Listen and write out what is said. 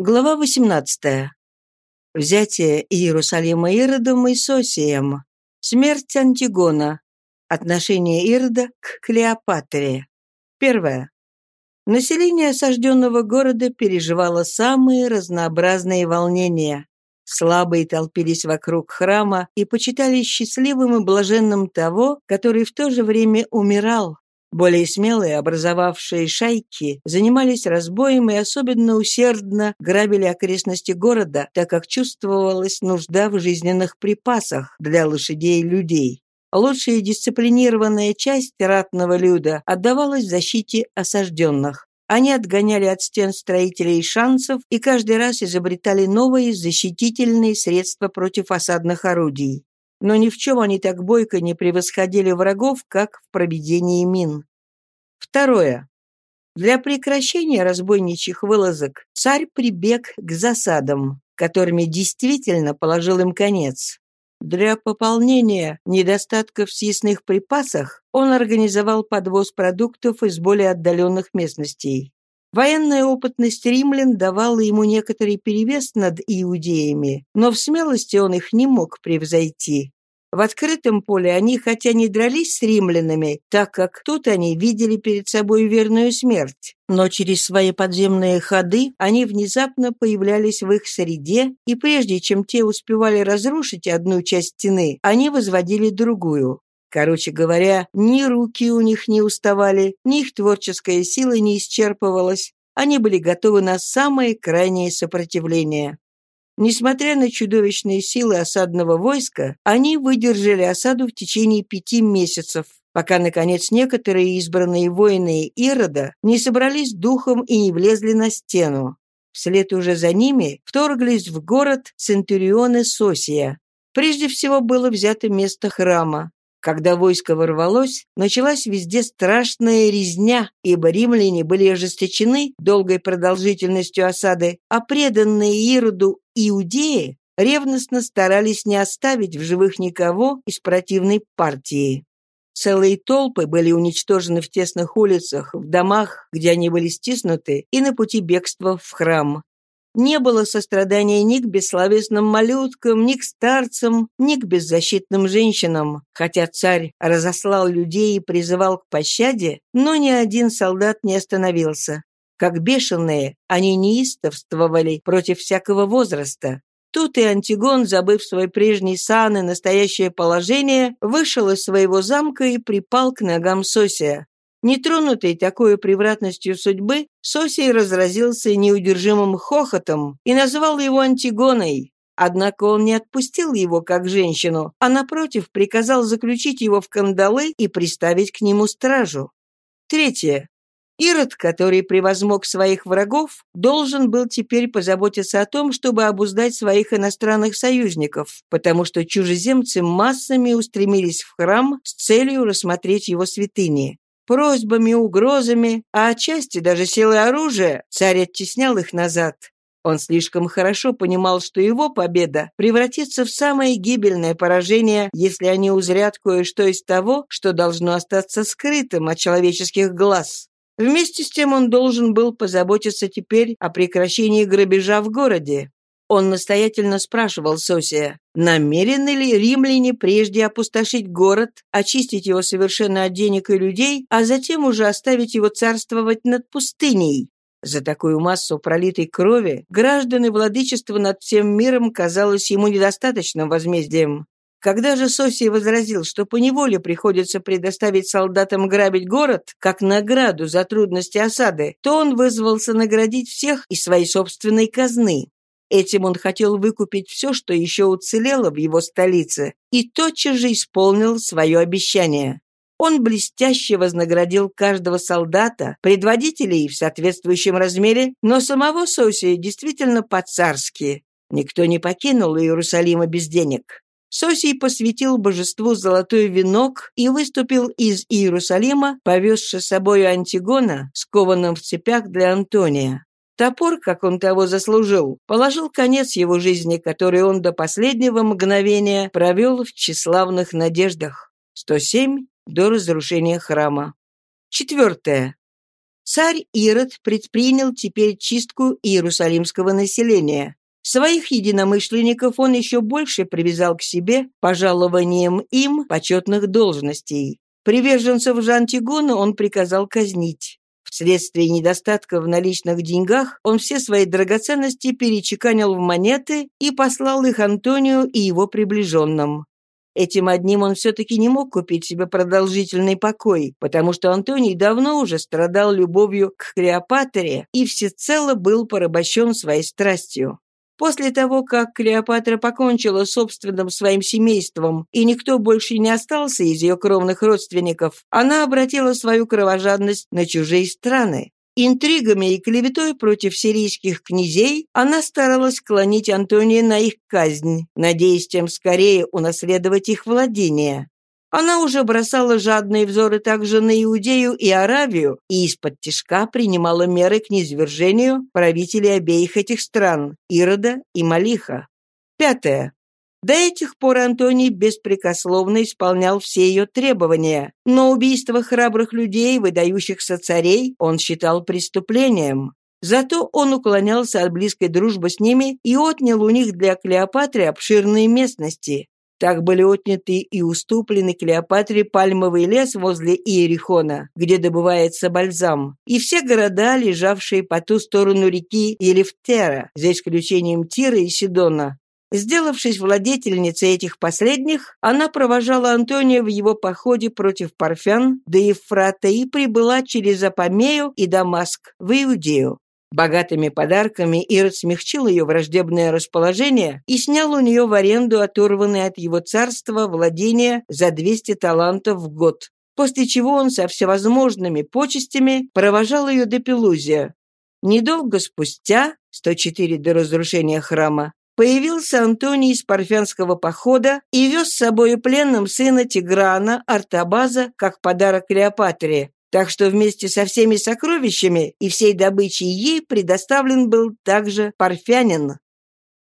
Глава 18. Взятие Иерусалима Иродом и Сосием. Смерть Антигона. Отношение Ирода к Клеопатре. Первое. Население осажденного города переживало самые разнообразные волнения. Слабые толпились вокруг храма и почитали счастливым и блаженным того, который в то же время умирал, более смелые, образовавшие шайки, занимались разбоем и особенно усердно грабили окрестности города, так как чувствовалась нужда в жизненных припасах для лошадей и людей. Лучшая дисциплинированная часть ратного люда отдавалась защите осажденных. Они отгоняли от стен строителей шансов и каждый раз изобретали новые защитительные средства против осадных орудий но ни в чем они так бойко не превосходили врагов, как в проведении мин. Второе. Для прекращения разбойничьих вылазок царь прибег к засадам, которыми действительно положил им конец. Для пополнения недостатков в съестных припасах он организовал подвоз продуктов из более отдаленных местностей. Военная опытность римлян давала ему некоторый перевес над иудеями, но в смелости он их не мог превзойти. В открытом поле они, хотя не дрались с римлянами, так как тут они видели перед собой верную смерть, но через свои подземные ходы они внезапно появлялись в их среде, и прежде чем те успевали разрушить одну часть стены, они возводили другую. Короче говоря, ни руки у них не уставали, ни их творческая сила не исчерпывалась. Они были готовы на самое крайнее сопротивление. Несмотря на чудовищные силы осадного войска, они выдержали осаду в течение пяти месяцев, пока, наконец, некоторые избранные воины Ирода не собрались духом и не влезли на стену. Вслед уже за ними вторглись в город центурионы Сосия. Прежде всего было взято место храма. Когда войско ворвалось, началась везде страшная резня, ибо римляне были ожесточены долгой продолжительностью осады, а преданные Ироду иудеи ревностно старались не оставить в живых никого из противной партии. Целые толпы были уничтожены в тесных улицах, в домах, где они были стиснуты, и на пути бегства в храм. Не было сострадания ни к бессловесным малюткам, ни к старцам, ни к беззащитным женщинам. Хотя царь разослал людей и призывал к пощаде, но ни один солдат не остановился. Как бешеные, они неистовствовали против всякого возраста. Тут и Антигон, забыв свой прежний сан и настоящее положение, вышел из своего замка и припал к ногам Сосия. Нетронутый такой превратностью судьбы, Сосий разразился неудержимым хохотом и назвал его Антигоной. Однако он не отпустил его как женщину, а, напротив, приказал заключить его в кандалы и приставить к нему стражу. Третье. Ирод, который превозмог своих врагов, должен был теперь позаботиться о том, чтобы обуздать своих иностранных союзников, потому что чужеземцы массами устремились в храм с целью рассмотреть его святыни. Просьбами, угрозами, а отчасти даже силой оружия царь оттеснял их назад. Он слишком хорошо понимал, что его победа превратится в самое гибельное поражение, если они узрят кое-что из того, что должно остаться скрытым от человеческих глаз. Вместе с тем он должен был позаботиться теперь о прекращении грабежа в городе. Он настоятельно спрашивал Сосия, намерены ли римляне прежде опустошить город, очистить его совершенно от денег и людей, а затем уже оставить его царствовать над пустыней. За такую массу пролитой крови граждане владычества над всем миром казалось ему недостаточным возмездием. Когда же Сосий возразил, что поневоле приходится предоставить солдатам грабить город, как награду за трудности осады, то он вызвался наградить всех из своей собственной казны. Этим он хотел выкупить все, что еще уцелело в его столице, и тотчас же исполнил свое обещание. Он блестяще вознаградил каждого солдата, предводителей в соответствующем размере, но самого Сосия действительно по-царски. Никто не покинул Иерусалима без денег. Сосий посвятил божеству золотой венок и выступил из Иерусалима, повезши с собой Антигона, скованным в цепях для Антония. Топор, как он того заслужил, положил конец его жизни, который он до последнего мгновения провел в тщеславных надеждах. 107 до разрушения храма. Четвертое. Царь Ирод предпринял теперь чистку иерусалимского населения. Своих единомышленников он еще больше привязал к себе пожалованием им почетных должностей. Приверженцев Жантигона он приказал казнить. Вследствие недостатка в наличных деньгах он все свои драгоценности перечеканил в монеты и послал их Антонию и его приближенным. Этим одним он все-таки не мог купить себе продолжительный покой, потому что Антоний давно уже страдал любовью к Клеопатре и всецело был порабощен своей страстью. После того, как Клеопатра покончила собственным своим семейством, и никто больше не остался из ее кровных родственников, она обратила свою кровожадность на чужие страны. Интригами и клеветой против сирийских князей она старалась склонить Антония на их казнь, надеясь тем скорее унаследовать их владения. Она уже бросала жадные взоры также на Иудею и Аравию и из-под тишка принимала меры к низвержению правителей обеих этих стран – Ирода и Малиха. Пятое. До этих пор Антоний беспрекословно исполнял все ее требования, но убийство храбрых людей, выдающихся царей, он считал преступлением. Зато он уклонялся от близкой дружбы с ними и отнял у них для Клеопатры обширные местности. Так были отняты и уступлены Клеопатре пальмовый лес возле Иерихона, где добывается бальзам, и все города, лежавшие по ту сторону реки Елифтера, за исключением Тира и Сидона, Сделавшись владетельницей этих последних, она провожала Антония в его походе против Парфян до Ефрата и прибыла через Апамею и Дамаск в Иудею. Богатыми подарками Ирод смягчил ее враждебное расположение и снял у нее в аренду оторванные от его царства владения за 200 талантов в год, после чего он со всевозможными почестями провожал ее до Пелузия. Недолго спустя, 104 до разрушения храма, Появился Антоний из парфянского похода и вез с собой пленным сына Тиграна, Артабаза, как подарок Клеопатре, так что вместе со всеми сокровищами и всей добычей ей предоставлен был также парфянин.